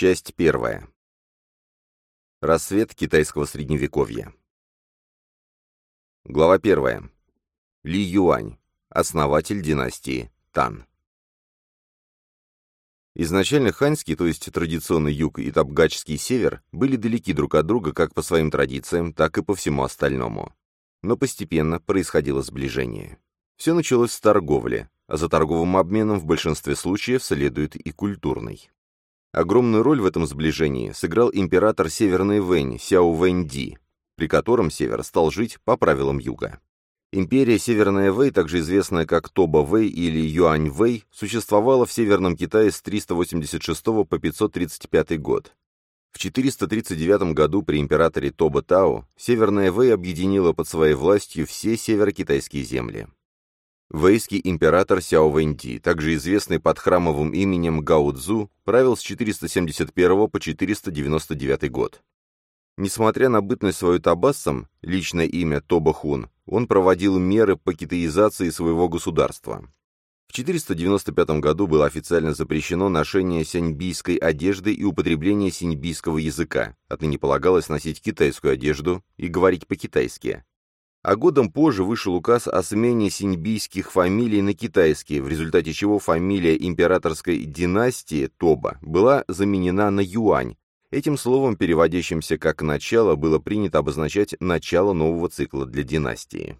Часть первая. Рассвет китайского средневековья. Глава первая. Ли Юань, основатель династии Тан. Изначально ханьский, то есть традиционный юг и табгачский север, были далеки друг от друга как по своим традициям, так и по всему остальному. Но постепенно происходило сближение. Все началось с торговли, а за торговым обменом в большинстве случаев следует и культурный. Огромную роль в этом сближении сыграл император Северной Вэнь Сяо Вэньди, при котором Север стал жить по правилам Юга. Империя Северная Вэй, также известная как Тоба Вэй или Юань Вэй, существовала в Северном Китае с 386 по 535 год. В 439 году при императоре Тоба Тао Северная Вэй объединила под своей властью все северокитайские земли. Вэйский император Сяо Вэньди, также известный под храмовым именем Гао Цзу, правил с 471 по 499 год. Несмотря на бытность свою табассом, личное имя Тоба Хун, он проводил меры по китаизации своего государства. В 495 году было официально запрещено ношение сяньбийской одежды и употребление синьбийского языка, отныне полагалось носить китайскую одежду и говорить по-китайски, а годом позже вышел указ о смене синьбийских фамилий на китайские, в результате чего фамилия императорской династии Тоба была заменена на Юань. Этим словом, переводящимся как «начало», было принято обозначать начало нового цикла для династии.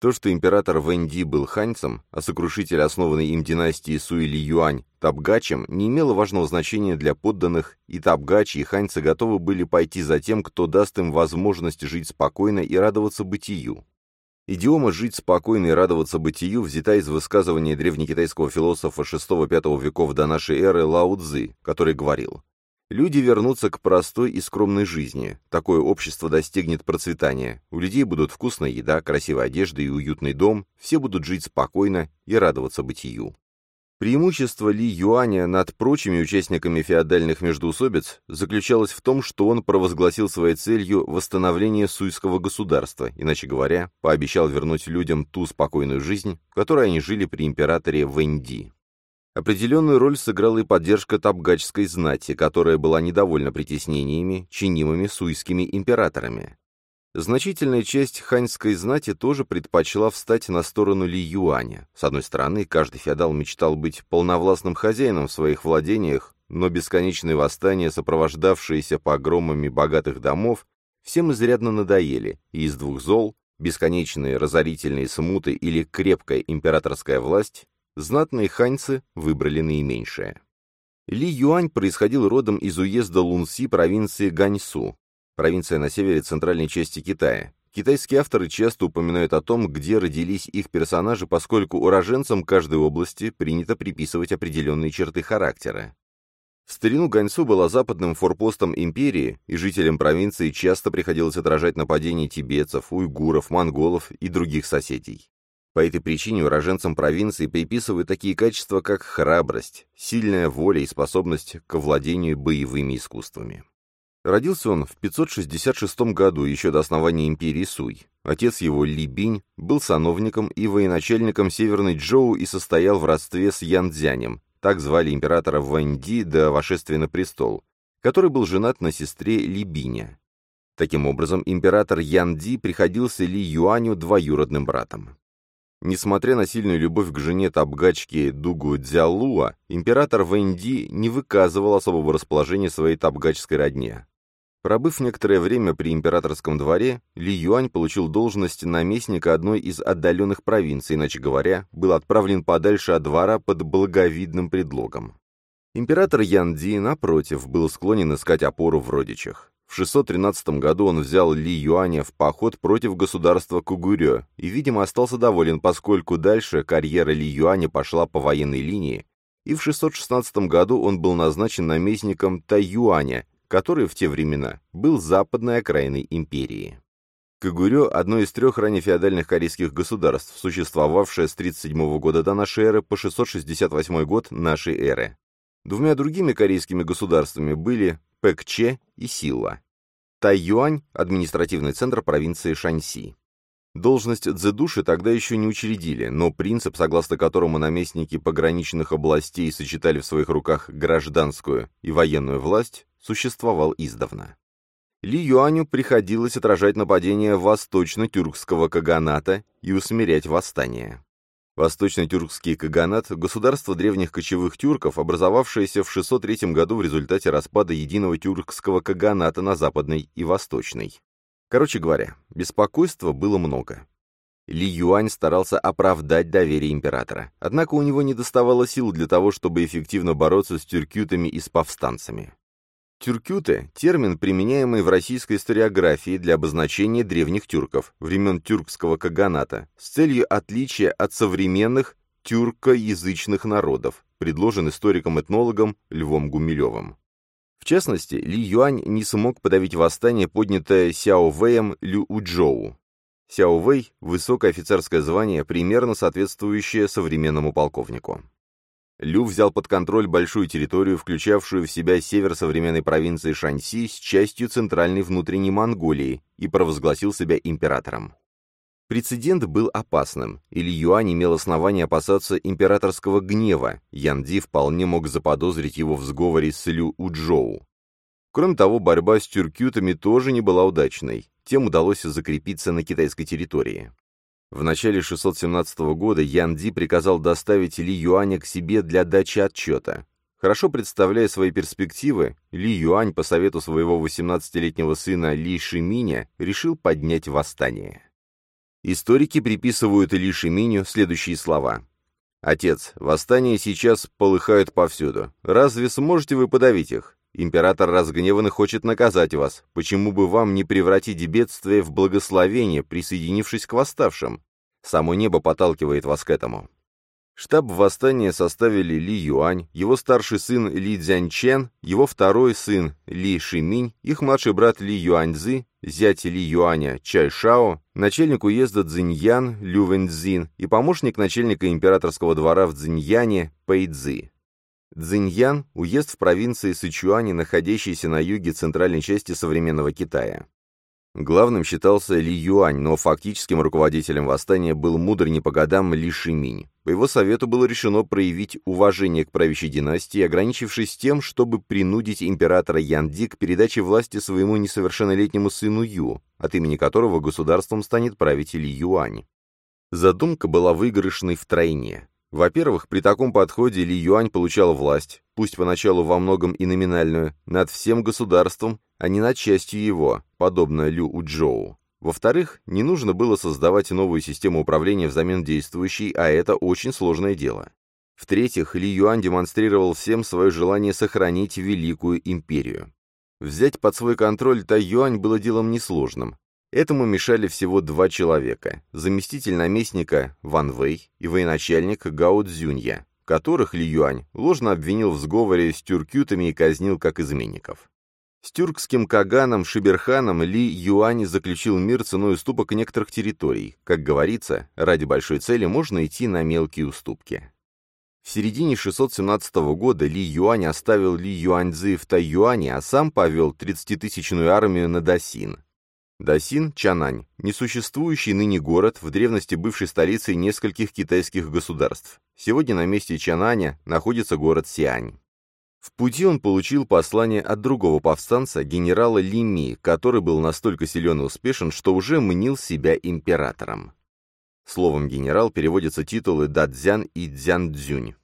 То, что император Вэнди был ханьцем, а сокрушитель основанной им династии Суили Юань табгачем, не имело важного значения для подданных, и табгачи и ханьцы готовы были пойти за тем, кто даст им возможность жить спокойно и радоваться бытию. Идиома «жить спокойно и радоваться бытию» взята из высказывания древнекитайского философа VI-V веков до нашей эры Лао Цзы, который говорил Люди вернутся к простой и скромной жизни. Такое общество достигнет процветания. У людей будут вкусная еда, красивая одежда и уютный дом, все будут жить спокойно и радоваться бытию. Преимущество Ли Юаня над прочими участниками феодальных междоусобиц заключалось в том, что он провозгласил своей целью восстановление суйского государства, иначе говоря, пообещал вернуть людям ту спокойную жизнь, которой они жили при императоре Вэньди. Определенную роль сыграла и поддержка табгачской знати, которая была недовольна притеснениями, чинимыми суйскими императорами. Значительная часть ханьской знати тоже предпочла встать на сторону Ли Юаня. С одной стороны, каждый феодал мечтал быть полновластным хозяином в своих владениях, но бесконечные восстания, сопровождавшиеся погромами богатых домов, всем изрядно надоели, и из двух зол – бесконечные разорительные смуты или крепкая императорская власть знатные ханьцы выбрали наименьшее. Ли Юань происходил родом из уезда Лунси провинции Ганьсу, провинция на севере центральной части Китая. Китайские авторы часто упоминают о том, где родились их персонажи, поскольку уроженцам каждой области принято приписывать определенные черты характера. В старину Ганьсу была западным форпостом империи, и жителям провинции часто приходилось отражать нападения тибетцев, уйгуров, монголов и других соседей. По этой причине уроженцам провинции приписывают такие качества, как храбрость, сильная воля и способность к владению боевыми искусствами. Родился он в 566 году, еще до основания империи Суй. Отец его, Ли Бинь, был сановником и военачальником Северной Джоу и состоял в родстве с Ян Цзянем, так звали императора Вэньди до вошествия на престол, который был женат на сестре Ли Биня. Таким образом, император Ян Ди приходился Ли Юаню двоюродным братом. Несмотря на сильную любовь к жене табгачки Дугу Дзялуа, император Вэнди не выказывал особого расположения своей табгачской родне. Пробыв некоторое время при императорском дворе, Ли Юань получил должность наместника одной из отдаленных провинций, иначе говоря, был отправлен подальше от двора под благовидным предлогом. Император Ян Ди, напротив, был склонен искать опору в родичах. В 613 году он взял Ли Юаня в поход против государства Кугурё и, видимо, остался доволен, поскольку дальше карьера Ли Юаня пошла по военной линии, и в 616 году он был назначен наместником Тайюаня, который в те времена был западной окраиной империи. Кагурё – одно из трех ранее феодальных корейских государств, существовавшее с 37 года до нашей эры по 668 год нашей эры. Двумя другими корейскими государствами были Пэкче и Сила. Тайюань – административный центр провинции Шаньси. Должность дзедуши тогда еще не учредили, но принцип, согласно которому наместники пограничных областей сочетали в своих руках гражданскую и военную власть, существовал издавна. Ли Юаню приходилось отражать нападение восточно-тюркского каганата и усмирять восстание. Восточно-тюркский каганат – государство древних кочевых тюрков, образовавшееся в 603 году в результате распада единого тюркского каганата на западной и восточной. Короче говоря, беспокойства было много. Ли Юань старался оправдать доверие императора, однако у него не доставало сил для того, чтобы эффективно бороться с тюркютами и с повстанцами. Тюркюты – термин, применяемый в российской историографии для обозначения древних тюрков, времен тюркского каганата, с целью отличия от современных тюркоязычных народов, предложен историком-этнологом Львом Гумилевым. В частности, Ли Юань не смог подавить восстание, поднятое Сяо Вэем Лю Уджоу. Сяо Вэй – высокое офицерское звание, примерно соответствующее современному полковнику. Лю взял под контроль большую территорию, включавшую в себя север современной провинции Шаньси с частью центральной внутренней Монголии, и провозгласил себя императором. Прецедент был опасным, и Ли Юань имел основание опасаться императорского гнева, Ян Ди вполне мог заподозрить его в сговоре с Лю Уджоу. Кроме того, борьба с тюркютами тоже не была удачной, тем удалось закрепиться на китайской территории. В начале 617 года Ян Ди приказал доставить Ли Юаня к себе для дачи отчета. Хорошо представляя свои перспективы, Ли Юань по совету своего 18-летнего сына Ли Шиминя решил поднять восстание. Историки приписывают Ли Шиминю следующие слова. «Отец, восстания сейчас полыхают повсюду. Разве сможете вы подавить их? Император разгневан и хочет наказать вас. Почему бы вам не превратить бедствие в благословение, присоединившись к восставшим? Само небо подталкивает вас к этому. Штаб восстания составили Ли Юань, его старший сын Ли Цзяньчен, его второй сын Ли Шиминь, их младший брат Ли Юаньцзы, зять Ли Юаня Чай Шао, начальник уезда Цзиньян Лю Вэньцзин и помощник начальника императорского двора в Цзиньяне Пэйцзы. Цзиньян – уезд в провинции Сычуани, находящийся на юге центральной части современного Китая. Главным считался Ли Юань, но фактическим руководителем восстания был мудрый не по годам Ли Шиминь. По его совету было решено проявить уважение к правящей династии, ограничившись тем, чтобы принудить императора Ян Ди к передаче власти своему несовершеннолетнему сыну Ю, от имени которого государством станет править Ли Юань. Задумка была выигрышной втройне. Во-первых, при таком подходе Ли Юань получал власть, пусть поначалу во многом и номинальную, над всем государством, а не над частью его, подобно Лю Уджоу. Во-вторых, не нужно было создавать новую систему управления взамен действующей, а это очень сложное дело. В-третьих, Ли Юань демонстрировал всем свое желание сохранить Великую Империю. Взять под свой контроль Тайюань было делом несложным. Этому мешали всего два человека – заместитель наместника Ван Вэй и военачальник Гао Цзюнья, которых Ли Юань ложно обвинил в сговоре с тюркютами и казнил как изменников. С тюркским Каганом Шиберханом Ли Юань заключил мир ценой уступок некоторых территорий. Как говорится, ради большой цели можно идти на мелкие уступки. В середине 617 года Ли Юань оставил Ли Юаньцзы в Тайюане, а сам повел 30-тысячную армию на Дасин. Дасин, Чанань, несуществующий ныне город, в древности бывшей столицей нескольких китайских государств. Сегодня на месте Чананя находится город Сиань. В пути он получил послание от другого повстанца, генерала Лими, который был настолько силен и успешен, что уже мнил себя императором. Словом «генерал» переводятся титулы Дадзян и Дзян-Дзюнь.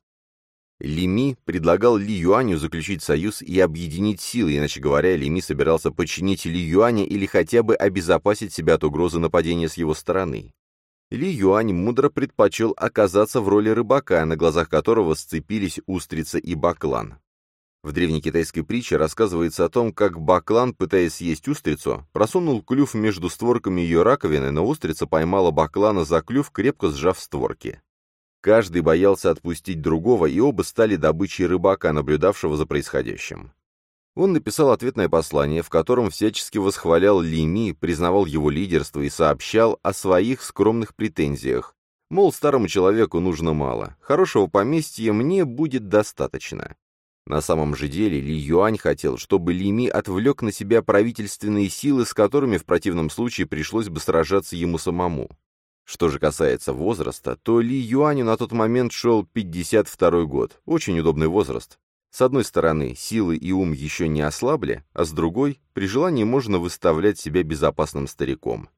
Лими предлагал Ли Юаню заключить союз и объединить силы, иначе говоря, Лими собирался подчинить Ли Юаня или хотя бы обезопасить себя от угрозы нападения с его стороны. Ли Юань мудро предпочел оказаться в роли рыбака, на глазах которого сцепились устрица и баклан. В древнекитайской притче рассказывается о том, как баклан, пытаясь съесть устрицу, просунул клюв между створками ее раковины, но устрица поймала баклана за клюв, крепко сжав створки. Каждый боялся отпустить другого, и оба стали добычей рыбака, наблюдавшего за происходящим. Он написал ответное послание, в котором всячески восхвалял Лими, признавал его лидерство и сообщал о своих скромных претензиях. Мол, старому человеку нужно мало, хорошего поместья мне будет достаточно. На самом же деле Ли Юань хотел, чтобы Ли Ми отвлек на себя правительственные силы, с которыми в противном случае пришлось бы сражаться ему самому. Что же касается возраста, то Ли Юаню на тот момент шел 52 год, очень удобный возраст. С одной стороны, силы и ум еще не ослабли, а с другой, при желании можно выставлять себя безопасным стариком.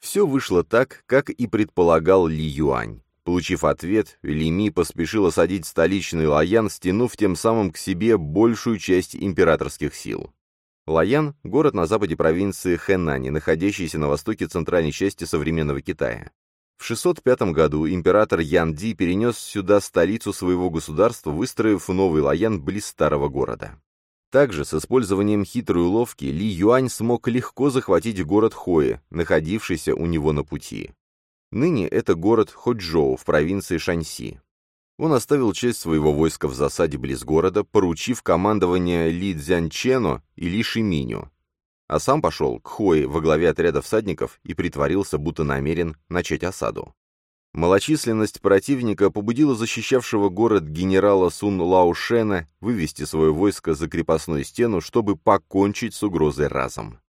Все вышло так, как и предполагал Ли Юань. Получив ответ, Лими поспешил осадить столичный Лаян, стянув тем самым к себе большую часть императорских сил. Лаян – город на западе провинции Хэнани, находящийся на востоке центральной части современного Китая. В 605 году император Ян Ди перенес сюда столицу своего государства, выстроив новый Лаян близ старого города. Также с использованием хитрой уловки Ли Юань смог легко захватить город Хоэ, находившийся у него на пути. Ныне это город Ходжоу в провинции Шаньси. Он оставил часть своего войска в засаде близ города, поручив командование Ли Цзянчену и Ли Шиминю, а сам пошел к Хои во главе отряда всадников и притворился, будто намерен начать осаду. Малочисленность противника побудила защищавшего город генерала Сун Лаушена вывести свое войско за крепостную стену, чтобы покончить с угрозой разом.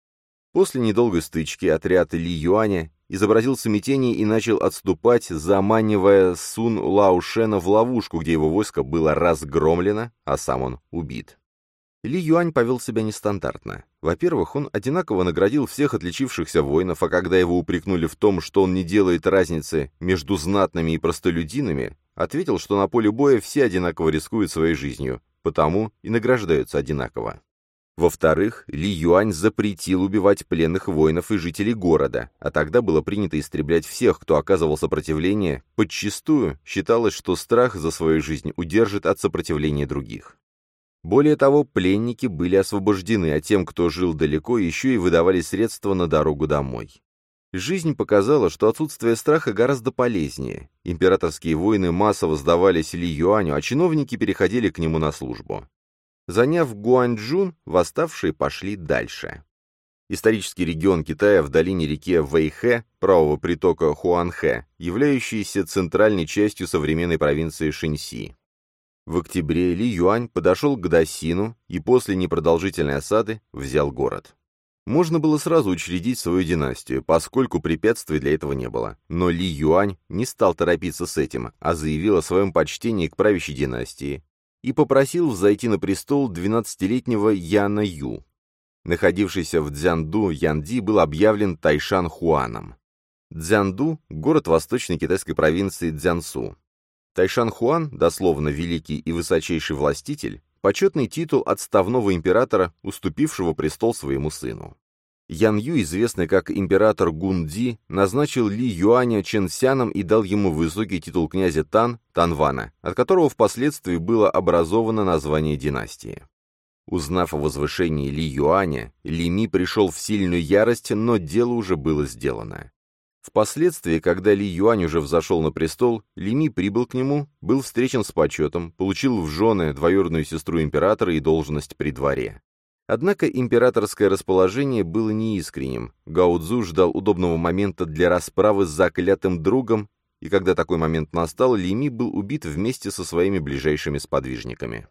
После недолгой стычки отряд Ли Юаня изобразил смятение и начал отступать, заманивая Сун Лаушена в ловушку, где его войско было разгромлено, а сам он убит. Ли Юань повел себя нестандартно. Во-первых, он одинаково наградил всех отличившихся воинов, а когда его упрекнули в том, что он не делает разницы между знатными и простолюдинами, ответил, что на поле боя все одинаково рискуют своей жизнью, потому и награждаются одинаково. Во-вторых, Ли Юань запретил убивать пленных воинов и жителей города, а тогда было принято истреблять всех, кто оказывал сопротивление, подчистую считалось, что страх за свою жизнь удержит от сопротивления других. Более того, пленники были освобождены, а тем, кто жил далеко, еще и выдавали средства на дорогу домой. Жизнь показала, что отсутствие страха гораздо полезнее. Императорские воины массово сдавались Ли Юаню, а чиновники переходили к нему на службу. Заняв Гуанчжун, восставшие пошли дальше. Исторический регион Китая в долине реки Вэйхэ, правого притока Хуанхэ, являющийся центральной частью современной провинции Шиньси. В октябре Ли Юань подошел к Дасину и после непродолжительной осады взял город. Можно было сразу учредить свою династию, поскольку препятствий для этого не было. Но Ли Юань не стал торопиться с этим, а заявил о своем почтении к правящей династии и попросил взойти на престол 12-летнего Яна Ю. Находившийся в Цзянду Янди был объявлен Тайшан Хуаном. Цзянду – город восточной китайской провинции Цзянсу. Тайшан Хуан, дословно «великий и высочайший властитель», почетный титул отставного императора, уступившего престол своему сыну. Ян Ю, известный как император Гунди, назначил Ли Юаня Ченсяном и дал ему высокий титул князя Тан, Танвана, от которого впоследствии было образовано название династии. Узнав о возвышении Ли Юаня, Ли Ми пришел в сильную ярость, но дело уже было сделано. Впоследствии, когда Ли Юань уже взошел на престол, Ли Ми прибыл к нему, был встречен с почетом, получил в жены двоюродную сестру императора и должность при дворе. Однако императорское расположение было неискренним. Гао Цзу ждал удобного момента для расправы с заклятым другом, и когда такой момент настал, Ли Ми был убит вместе со своими ближайшими сподвижниками.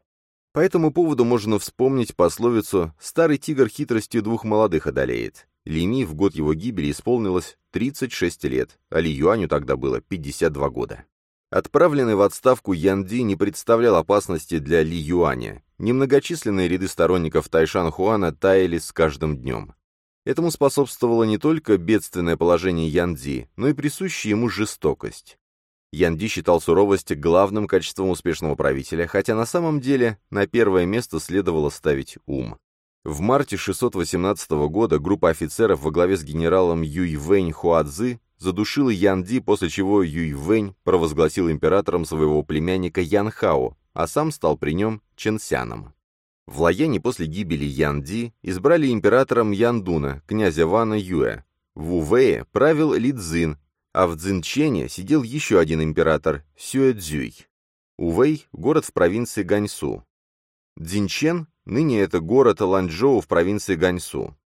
По этому поводу можно вспомнить пословицу «старый тигр хитростью двух молодых одолеет». Лими в год его гибели исполнилось 36 лет, а Ли Юаню тогда было 52 года. Отправленный в отставку Ян Ди не представлял опасности для Ли Юаня. Немногочисленные ряды сторонников Тайшан Хуана таяли с каждым днем. Этому способствовало не только бедственное положение Ян Ди, но и присущая ему жестокость. Ян Ди считал суровость главным качеством успешного правителя, хотя на самом деле на первое место следовало ставить ум. В марте 618 года группа офицеров во главе с генералом Юй Вэнь Хуадзы задушила Ян Ди, после чего Юй Вэнь провозгласил императором своего племянника Ян Хао, а сам стал при нем Ченсяном. В Лаяне после гибели Ян Ди избрали императором Ян Дуна, князя Вана Юэ. В Увее правил Ли Цзин, а в Цзинчене сидел еще один император, Сюэ Цзюй. Увэй – город в провинции Ганьсу. Цзинчен Ныне это город Ланчжоу в провинции Ганьсу.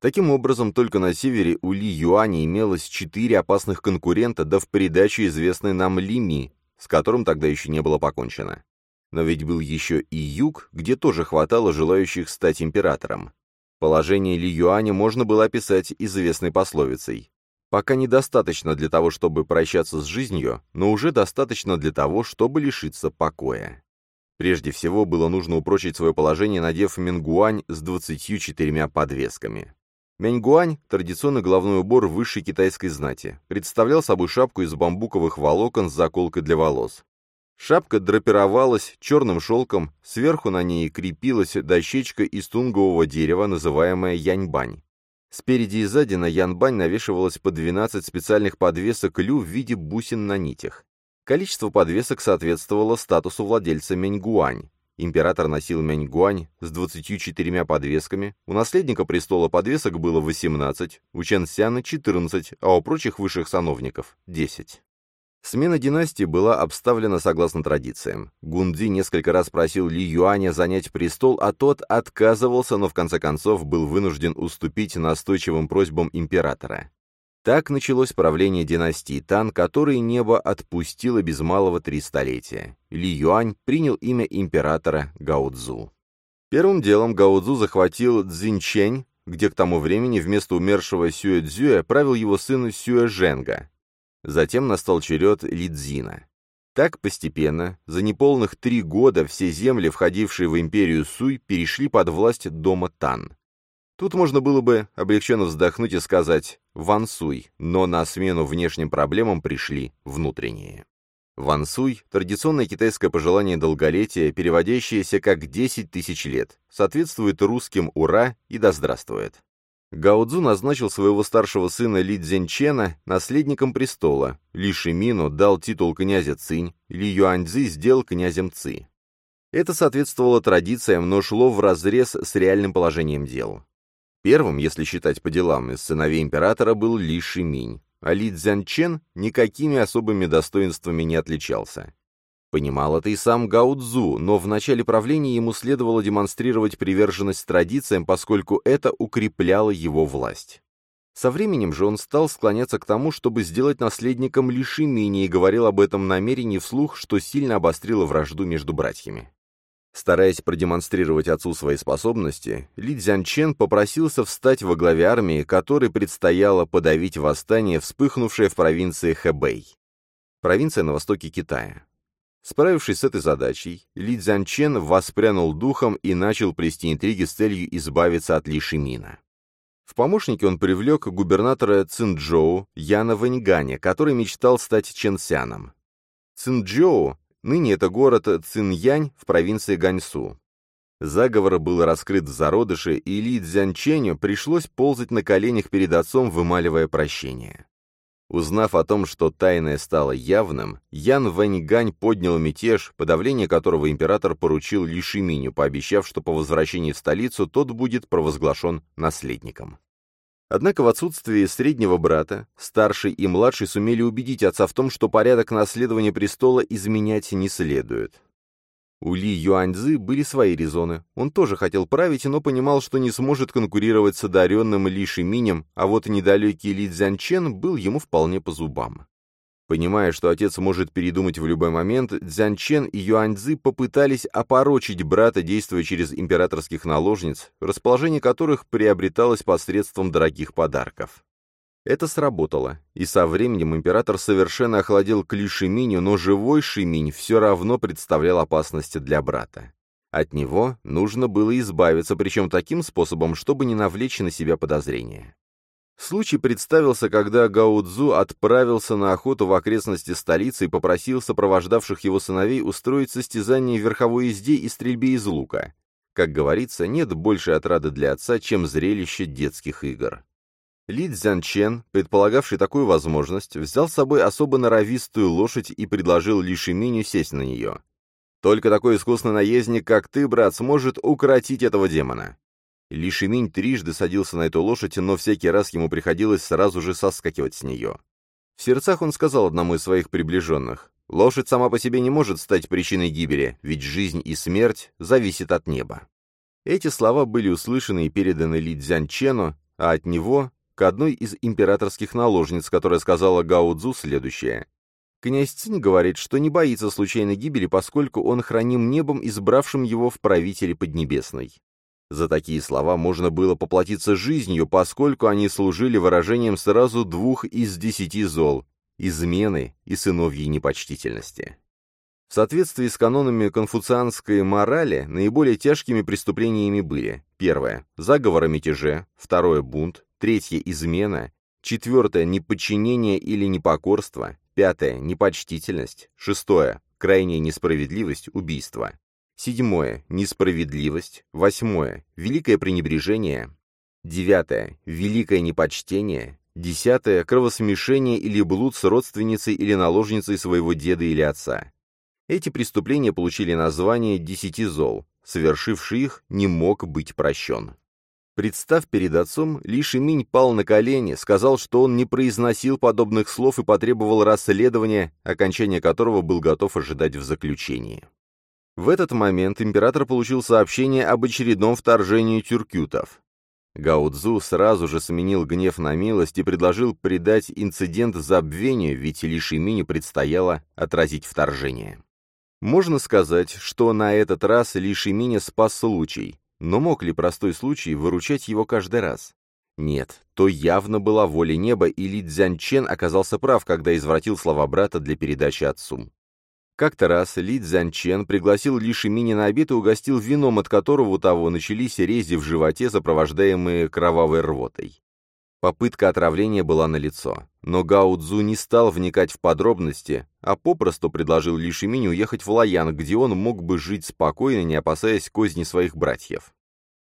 Таким образом, только на севере у Ли Юаня имелось четыре опасных конкурента, да в придачу известный нам Ли Ми, с которым тогда еще не было покончено. Но ведь был еще и юг, где тоже хватало желающих стать императором. Положение Ли Юаня можно было описать известной пословицей. Пока недостаточно для того, чтобы прощаться с жизнью, но уже достаточно для того, чтобы лишиться покоя. Прежде всего, было нужно упрочить свое положение, надев мингуань с 24 подвесками. Мяньгуань, традиционный головной убор высшей китайской знати, представлял собой шапку из бамбуковых волокон с заколкой для волос. Шапка драпировалась черным шелком, сверху на ней крепилась дощечка из тунгового дерева, называемая яньбань. Спереди и сзади на янбань навешивалось по 12 специальных подвесок лю в виде бусин на нитях. Количество подвесок соответствовало статусу владельца Мяньгуань. Император носил Мяньгуань с 24 подвесками, у наследника престола подвесок было 18, у Чен Сяна 14, а у прочих высших сановников — 10. Смена династии была обставлена согласно традициям. Гунди несколько раз просил Ли Юаня занять престол, а тот отказывался, но в конце концов был вынужден уступить настойчивым просьбам императора. Так началось правление династии Тан, которое небо отпустило без малого три столетия. Ли Юань принял имя императора Гаудзу. Первым делом Гаудзу захватил Цзиньчэнь, где к тому времени вместо умершего Сюэ Цзюэ правил его сын Сюэ Женга. Затем настал черед Лидзина. Так постепенно, за неполных три года все земли, входившие в империю Суй, перешли под власть дома Тан. Тут можно было бы облегченно вздохнуть и сказать «Ван Суй», но на смену внешним проблемам пришли внутренние. Ван Суй – традиционное китайское пожелание долголетия, переводящееся как «десять тысяч лет», соответствует русским «Ура» и «Да здравствует». Гаудзу назначил своего старшего сына Ли Цзиньчена наследником престола, Ли Шимину дал титул князя Цинь, Ли Юаньцзи сделал князем Ци. Это соответствовало традициям, но шло вразрез с реальным положением дел. Первым, если считать по делам, из сыновей императора был Ли Шиминь, а Ли Цзянчен никакими особыми достоинствами не отличался. Понимал это и сам Гао Цзу, но в начале правления ему следовало демонстрировать приверженность традициям, поскольку это укрепляло его власть. Со временем же он стал склоняться к тому, чтобы сделать наследником Ли Шимини и говорил об этом намерении вслух, что сильно обострило вражду между братьями. Стараясь продемонстрировать отцу свои способности, Ли Цзянчен попросился встать во главе армии, которой предстояло подавить восстание, вспыхнувшее в провинции Хэбэй. Провинция на востоке Китая. Справившись с этой задачей, Ли Цзянчен воспрянул духом и начал плести интриги с целью избавиться от Ли Шимина. В помощники он привлек губернатора Цинчжоу Яна Вэньганя, который мечтал стать Ченсяном. Цинчжоу Ныне это город Циньянь в провинции Ганьсу. Заговор был раскрыт в зародыше, и Ли Цзянченю пришлось ползать на коленях перед отцом, вымаливая прощение. Узнав о том, что тайное стало явным, Ян Вэньгань поднял мятеж, подавление которого император поручил Ли Шиминю, пообещав, что по возвращении в столицу тот будет провозглашен наследником. Однако в отсутствии среднего брата, старший и младший сумели убедить отца в том, что порядок наследования престола изменять не следует. У Ли Юаньцзы были свои резоны. Он тоже хотел править, но понимал, что не сможет конкурировать с одаренным Ли Шиминем, а вот недалекий Ли Цзянчен был ему вполне по зубам. Понимая, что отец может передумать в любой момент, Цзянчен и Юаньцзы попытались опорочить брата, действуя через императорских наложниц, расположение которых приобреталось посредством дорогих подарков. Это сработало, и со временем император совершенно охладил к Ли Шиминю, но живой Шиминь все равно представлял опасность для брата. От него нужно было избавиться, причем таким способом, чтобы не навлечь на себя подозрения. Случай представился, когда Гаудзу отправился на охоту в окрестности столицы и попросил сопровождавших его сыновей устроить состязание верховой езде и стрельбе из лука. Как говорится, нет большей отрады для отца, чем зрелище детских игр. Ли Цзянчен, предполагавший такую возможность, взял с собой особо норовистую лошадь и предложил Ли Шиминю сесть на нее. «Только такой искусный наездник, как ты, брат, сможет укротить этого демона. Ли Шиминь трижды садился на эту лошадь, но всякий раз ему приходилось сразу же соскакивать с нее. В сердцах он сказал одному из своих приближенных, «Лошадь сама по себе не может стать причиной гибели, ведь жизнь и смерть зависят от неба». Эти слова были услышаны и переданы Ли Цзянчену, а от него — к одной из императорских наложниц, которая сказала Гао Цзу следующее. Князь Цинь говорит, что не боится случайной гибели, поскольку он храним небом, избравшим его в правители Поднебесной. За такие слова можно было поплатиться жизнью, поскольку они служили выражением сразу двух из десяти зол – измены и сыновьей непочтительности. В соответствии с канонами конфуцианской морали, наиболее тяжкими преступлениями были первое – заговор о мятеже, второе – бунт, третье – измена, четвертое – неподчинение или непокорство, Пятое – непочтительность. Шестое – крайняя несправедливость, убийство. Седьмое – несправедливость. Восьмое – великое пренебрежение. Девятое – великое непочтение. Десятое – кровосмешение или блуд с родственницей или наложницей своего деда или отца. Эти преступления получили название «десяти зол». Совершивший их не мог быть прощен. Представ перед отцом, Ли Шиминь пал на колени, сказал, что он не произносил подобных слов и потребовал расследования, окончание которого был готов ожидать в заключении. В этот момент император получил сообщение об очередном вторжении тюркютов. Гао Цзу сразу же сменил гнев на милость и предложил придать инцидент забвению, ведь Ли Шиминю предстояло отразить вторжение. Можно сказать, что на этот раз Ли Шиминя спас случай. Но мог ли простой случай выручать его каждый раз? Нет, то явно была воля неба, и Ли Цзянчен оказался прав, когда извратил слова брата для передачи отцу. Как-то раз Ли Цзянчен пригласил Ли Шимини на обед и угостил вином, от которого у того начались рези в животе, сопровождаемые кровавой рвотой. Попытка отравления была налицо, но Гао Цзу не стал вникать в подробности, а попросту предложил Ли Шиминю уехать в Лаян, где он мог бы жить спокойно, не опасаясь козни своих братьев.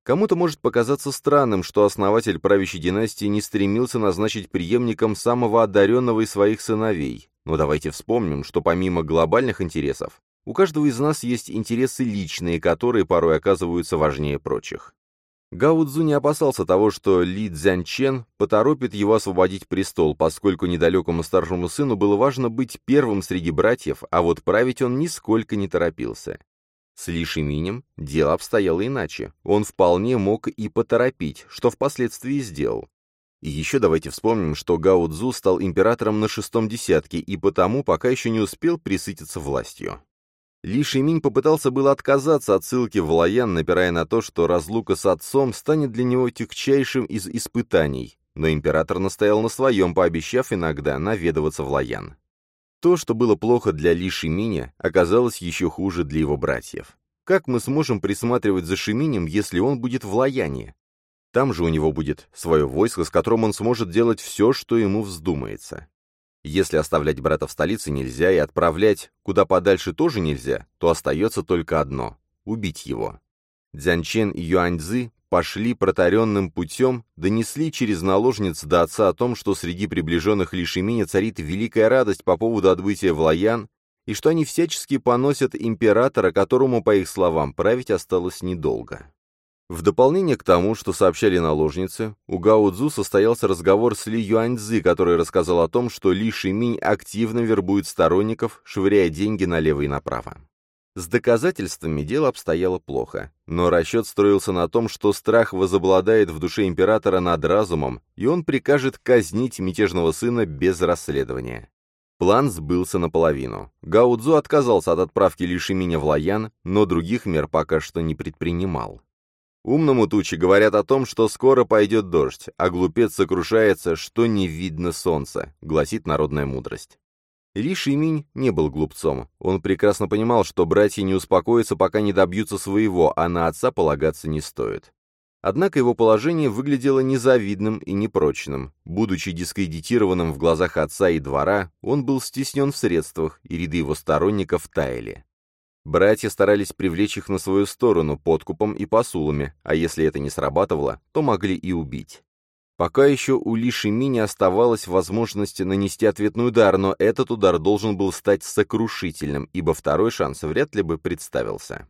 Кому-то может показаться странным, что основатель правящей династии не стремился назначить преемником самого одаренного из своих сыновей, но давайте вспомним, что помимо глобальных интересов, у каждого из нас есть интересы личные, которые порой оказываются важнее прочих. Гао Цзу не опасался того, что Ли Цзянчен поторопит его освободить престол, поскольку недалекому старшему сыну было важно быть первым среди братьев, а вот править он нисколько не торопился. С Ли Шиминем дело обстояло иначе. Он вполне мог и поторопить, что впоследствии сделал. И еще давайте вспомним, что Гао Цзу стал императором на шестом десятке и потому пока еще не успел присытиться властью. Ли Шиминь попытался было отказаться от ссылки в Лаян, напирая на то, что разлука с отцом станет для него тягчайшим из испытаний, но император настоял на своем, пообещав иногда наведываться в Лаян. То, что было плохо для Ли Шиминя, оказалось еще хуже для его братьев. Как мы сможем присматривать за Шиминем, если он будет в Лаяне? Там же у него будет свое войско, с которым он сможет делать все, что ему вздумается. Если оставлять брата в столице нельзя и отправлять куда подальше тоже нельзя, то остается только одно — убить его. Дзянчен и Юаньцзы пошли протаренным путем, донесли через наложниц до отца о том, что среди приближенных Лишиминя царит великая радость по поводу отбытия в Лаян, и что они всячески поносят императора, которому, по их словам, править осталось недолго. В дополнение к тому, что сообщали наложницы, у Гао Цзу состоялся разговор с Ли Юаньцзы, который рассказал о том, что Ли Шиминь активно вербует сторонников, швыряя деньги налево и направо. С доказательствами дело обстояло плохо, но расчет строился на том, что страх возобладает в душе императора над разумом, и он прикажет казнить мятежного сына без расследования. План сбылся наполовину. Гао Цзу отказался от отправки Ли Шиминя в Лаян, но других мер пока что не предпринимал. Умному тучи говорят о том, что скоро пойдет дождь, а глупец сокрушается, что не видно солнца, гласит народная мудрость. Ли Шиминь не был глупцом. Он прекрасно понимал, что братья не успокоятся, пока не добьются своего, а на отца полагаться не стоит. Однако его положение выглядело незавидным и непрочным. Будучи дискредитированным в глазах отца и двора, он был стеснен в средствах, и ряды его сторонников таяли. Братья старались привлечь их на свою сторону подкупом и посулами, а если это не срабатывало, то могли и убить. Пока еще у Ли Шими не оставалась возможности нанести ответный удар, но этот удар должен был стать сокрушительным, ибо второй шанс вряд ли бы представился.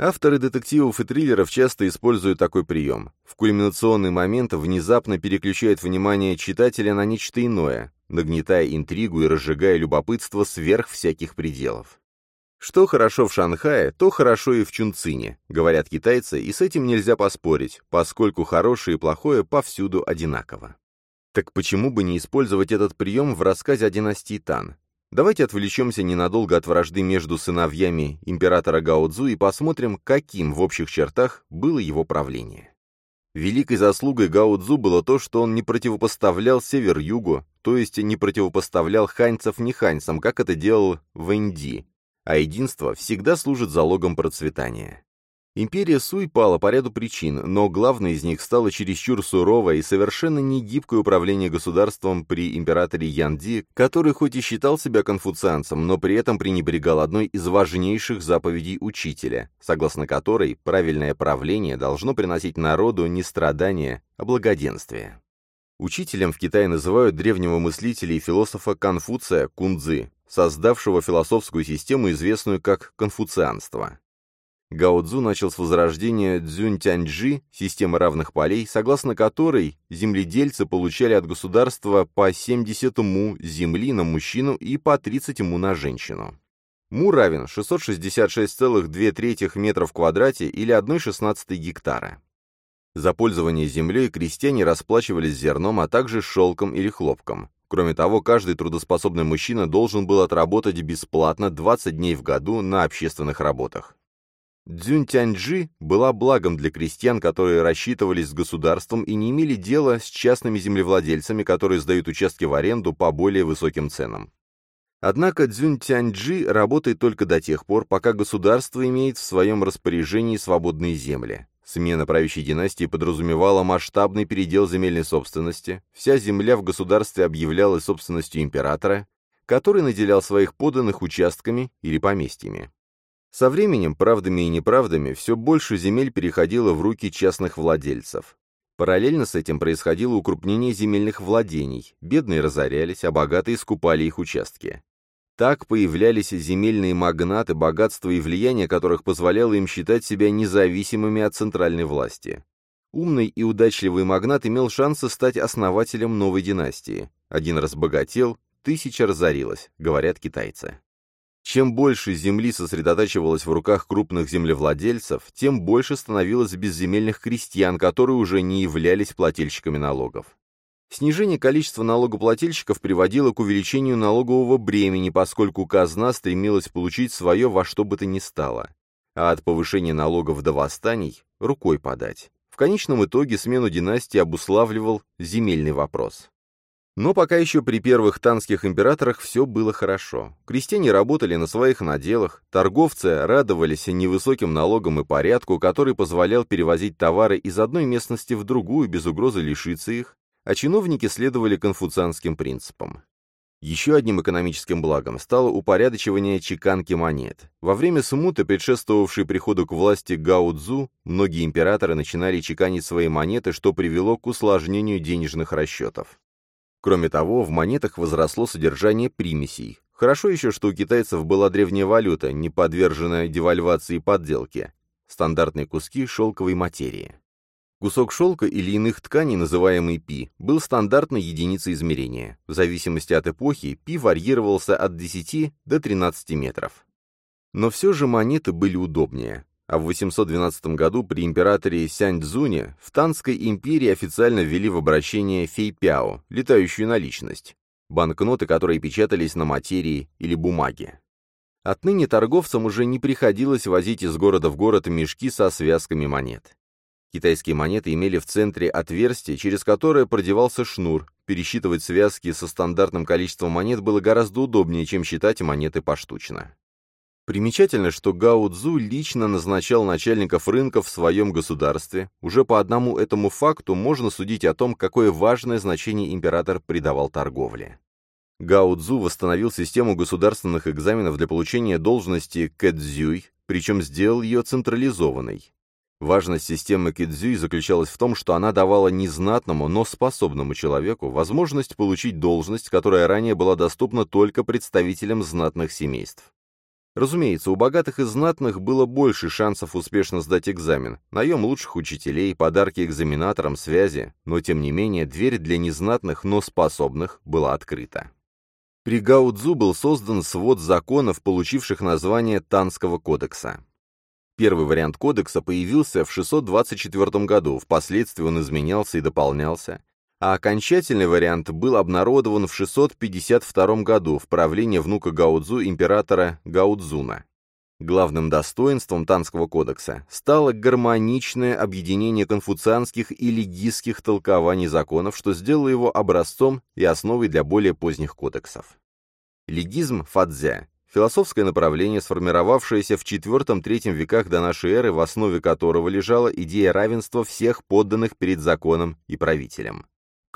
Авторы детективов и триллеров часто используют такой прием. В кульминационный момент внезапно переключают внимание читателя на нечто иное, нагнетая интригу и разжигая любопытство сверх всяких пределов. Что хорошо в Шанхае, то хорошо и в Чунцине, говорят китайцы, и с этим нельзя поспорить, поскольку хорошее и плохое повсюду одинаково. Так почему бы не использовать этот прием в рассказе о династии Тан? Давайте отвлечемся ненадолго от вражды между сыновьями императора Гао Цзу и посмотрим, каким в общих чертах было его правление. Великой заслугой Гао Цзу было то, что он не противопоставлял север-югу, то есть не противопоставлял ханьцев неханьцам, как это делал Вэнди, а единство всегда служит залогом процветания. Империя Суй пала по ряду причин, но главной из них стало чересчур суровое и совершенно негибкое управление государством при императоре Янди, который хоть и считал себя конфуцианцем, но при этом пренебрегал одной из важнейших заповедей учителя, согласно которой правильное правление должно приносить народу не страдания, а благоденствие. Учителем в Китае называют древнего мыслителя и философа Конфуция Кунцзы, создавшего философскую систему, известную как конфуцианство. Гао Цзу начал с возрождения Цзюнь-Тяньджи, системы равных полей, согласно которой земледельцы получали от государства по 70 му земли на мужчину и по 30 му на женщину. Му равен 666,2 метров в квадрате или 1,16 гектара. За пользование землей крестьяне расплачивались зерном, а также шелком или хлопком. Кроме того, каждый трудоспособный мужчина должен был отработать бесплатно 20 дней в году на общественных работах. Дзюнь-Тяньджи была благом для крестьян, которые рассчитывались с государством и не имели дела с частными землевладельцами, которые сдают участки в аренду по более высоким ценам. Однако Дзюнь-Тяньджи работает только до тех пор, пока государство имеет в своем распоряжении свободные земли. Смена правящей династии подразумевала масштабный передел земельной собственности, вся земля в государстве объявлялась собственностью императора, который наделял своих подданных участками или поместьями. Со временем, правдами и неправдами, все больше земель переходило в руки частных владельцев. Параллельно с этим происходило укрупнение земельных владений, бедные разорялись, а богатые скупали их участки. Так появлялись земельные магнаты, богатство и влияние которых позволяло им считать себя независимыми от центральной власти. Умный и удачливый магнат имел шансы стать основателем новой династии. Один разбогател, тысяча разорилась, говорят китайцы. Чем больше земли сосредотачивалось в руках крупных землевладельцев, тем больше становилось безземельных крестьян, которые уже не являлись плательщиками налогов. Снижение количества налогоплательщиков приводило к увеличению налогового бремени, поскольку казна стремилась получить свое во что бы то ни стало. А от повышения налогов до восстаний рукой подать. В конечном итоге смену династии обуславливал земельный вопрос. Но пока еще при первых танских императорах все было хорошо. Крестьяне работали на своих наделах, торговцы радовались невысоким налогам и порядку, который позволял перевозить товары из одной местности в другую без угрозы лишиться их, а чиновники следовали конфуцианским принципам. Еще одним экономическим благом стало упорядочивание чеканки монет. Во время смуты, предшествовавшей приходу к власти Гао Цзу, многие императоры начинали чеканить свои монеты, что привело к усложнению денежных расчетов. Кроме того, в монетах возросло содержание примесей. Хорошо еще, что у китайцев была древняя валюта, не подверженная девальвации и подделке. Стандартные куски шелковой материи. Кусок шелка или иных тканей, называемый пи, был стандартной единицей измерения. В зависимости от эпохи пи варьировался от 10 до 13 метров. Но все же монеты были удобнее а в 812 году при императоре Сяньцзуне в Танской империи официально ввели в обращение фейпяо, летающую наличность, банкноты, которые печатались на материи или бумаге. Отныне торговцам уже не приходилось возить из города в город мешки со связками монет. Китайские монеты имели в центре отверстие, через которое продевался шнур. Пересчитывать связки со стандартным количеством монет было гораздо удобнее, чем считать монеты поштучно. Примечательно, что Гао Цзу лично назначал начальников рынков в своем государстве. Уже по одному этому факту можно судить о том, какое важное значение император придавал торговле. Гао Цзу восстановил систему государственных экзаменов для получения должности кэдзюй, причем сделал ее централизованной. Важность системы кэдзюй заключалась в том, что она давала незнатному, но способному человеку возможность получить должность, которая ранее была доступна только представителям знатных семейств. Разумеется, у богатых и знатных было больше шансов успешно сдать экзамен, наем лучших учителей, подарки экзаменаторам, связи, но тем не менее дверь для незнатных, но способных была открыта. При Гаудзу был создан свод законов, получивших название Танского кодекса. Первый вариант кодекса появился в 624 году, впоследствии он изменялся и дополнялся. а окончательный вариант был обнародован в 652 году в правлении внука Гаудзу императора Гаудзуна. Главным достоинством Танского кодекса стало гармоничное объединение конфуцианских и легистских толкований законов, что сделало его образцом и основой для более поздних кодексов. Легизм Фадзя – философское направление, сформировавшееся в IV-III веках до нашей эры, в основе которого лежала идея равенства всех подданных перед законом и правителем.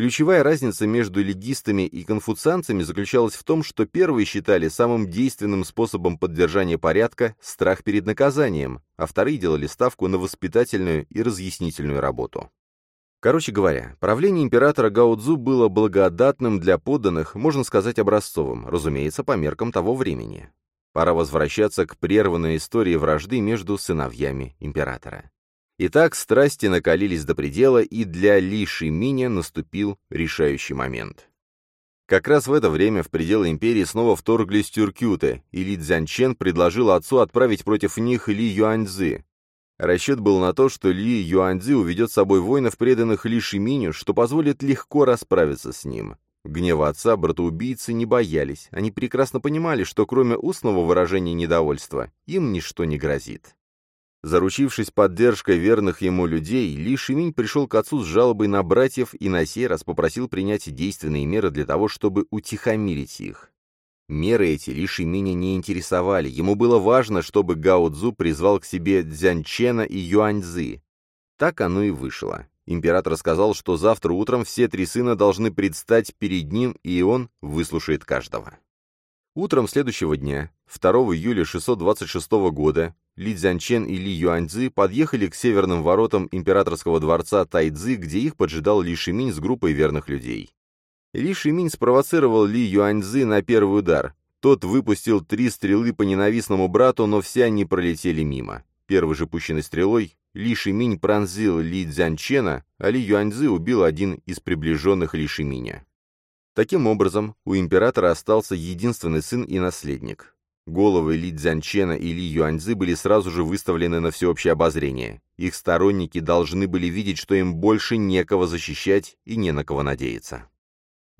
Ключевая разница между легистами и конфуцианцами заключалась в том, что первые считали самым действенным способом поддержания порядка страх перед наказанием, а вторые делали ставку на воспитательную и разъяснительную работу. Короче говоря, правление императора Гаудзу было благодатным для подданных, можно сказать, образцовым, разумеется, по меркам того времени. Пора возвращаться к прерванной истории вражды между сыновьями императора. Итак, страсти накалились до предела, и для Ли Шиминя наступил решающий момент. Как раз в это время в пределы империи снова вторглись тюркюты, и Ли Цзянчен предложил отцу отправить против них Ли Юаньцзы. Расчет был на то, что Ли Юаньцзы уведет с собой воинов, преданных Ли Шиминю, что позволит легко расправиться с ним. Гнева отца братоубийцы не боялись, они прекрасно понимали, что кроме устного выражения недовольства им ничто не грозит. Заручившись поддержкой верных ему людей, Ли Шиминь пришел к отцу с жалобой на братьев и на сей раз попросил принять действенные меры для того, чтобы утихомирить их. Меры эти Ли Шиминя не интересовали, ему было важно, чтобы Гао Цзу призвал к себе Цзянчена и Юаньцзы. Так оно и вышло. Император сказал, что завтра утром все три сына должны предстать перед ним, и он выслушает каждого. Утром следующего дня, 2 июля 626 года, ли Цзянчен и Ли Юаньцзы подъехали к северным воротам императорского дворца Тайцзы, где их поджидал Ли Шиминь с группой верных людей. Ли Шиминь спровоцировал Ли Юаньцзы на первый удар. Тот выпустил три стрелы по ненавистному брату, но все они пролетели мимо. Первой же пущенной стрелой Ли Шиминь пронзил Ли Цзянчена, а Ли Юаньцзы убил один из приближенных Ли Шиминя. Таким образом, у императора остался единственный сын и наследник. Головы Ли Цзянчена и Ли Юаньцзы были сразу же выставлены на всеобщее обозрение. Их сторонники должны были видеть, что им больше некого защищать и не на кого надеяться.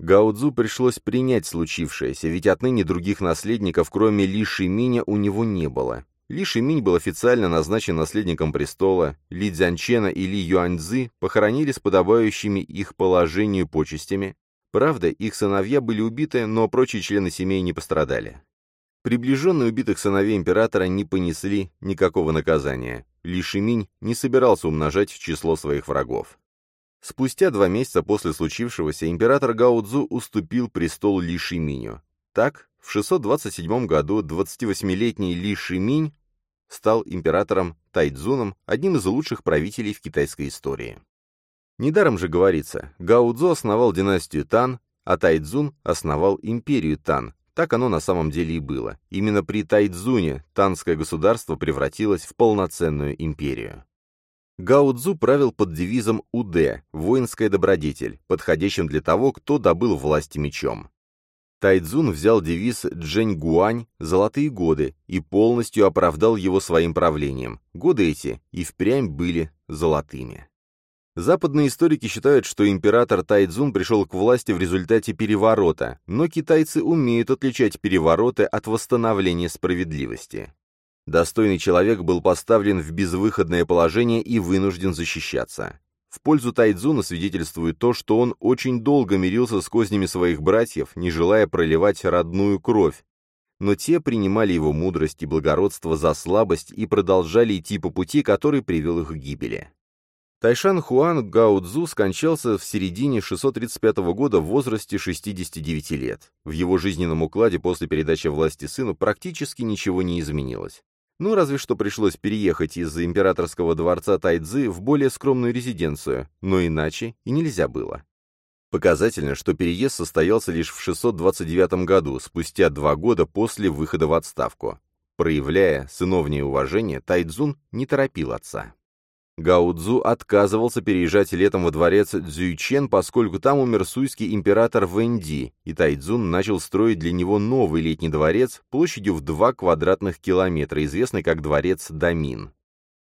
Гао Цзу пришлось принять случившееся, ведь отныне других наследников, кроме Ли Шиминя, у него не было. Ли Шиминь был официально назначен наследником престола, Ли Цзянчена и Ли Юаньцзы похоронили с подобающими их положению почестями. Правда, их сыновья были убиты, но прочие члены семей не пострадали. Приближенные убитых сыновей императора не понесли никакого наказания. Ли Шиминь не собирался умножать число своих врагов. Спустя два месяца после случившегося император Гао Цзу уступил престол Ли Шиминю. Так, в 627 году 28-летний Ли Шиминь стал императором Тайцзуном, одним из лучших правителей в китайской истории. Недаром же говорится, Гао Цзу основал династию Тан, а Тайцзун основал империю Тан, так оно на самом деле и было. Именно при Тайцзуне танское государство превратилось в полноценную империю. Гао Цзу правил под девизом УД – воинская добродетель, подходящим для того, кто добыл власти мечом. Тайцзун взял девиз Джэнь Гуань «Золотые годы» и полностью оправдал его своим правлением. Годы эти и впрямь были золотыми. Западные историки считают, что император Тайцзун пришел к власти в результате переворота, но китайцы умеют отличать перевороты от восстановления справедливости. Достойный человек был поставлен в безвыходное положение и вынужден защищаться. В пользу Тайцзуна свидетельствует то, что он очень долго мирился с кознями своих братьев, не желая проливать родную кровь, но те принимали его мудрость и благородство за слабость и продолжали идти по пути, который привел их к гибели. Тайшан Хуан Гаудзу скончался в середине 635 года в возрасте 69 лет. В его жизненном укладе после передачи власти сыну практически ничего не изменилось. Ну, разве что пришлось переехать из императорского дворца Тайцзы в более скромную резиденцию, но иначе и нельзя было. Показательно, что переезд состоялся лишь в 629 году, спустя два года после выхода в отставку. Проявляя сыновнее уважение, Тайцзун не торопил отца. Гаудзу отказывался переезжать летом во дворец Цзюйчен, поскольку там умер суйский император Вэнди, и Тайцзун начал строить для него новый летний дворец площадью в 2 квадратных километра, известный как дворец Дамин.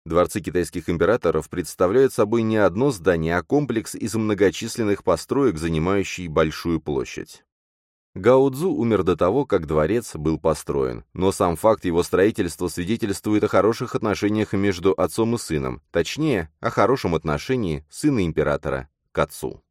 Дворцы китайских императоров представляют собой не одно здание, а комплекс из многочисленных построек, занимающий большую площадь. Гао Цзу умер до того, как дворец был построен, но сам факт его строительства свидетельствует о хороших отношениях между отцом и сыном, точнее, о хорошем отношении сына императора к отцу.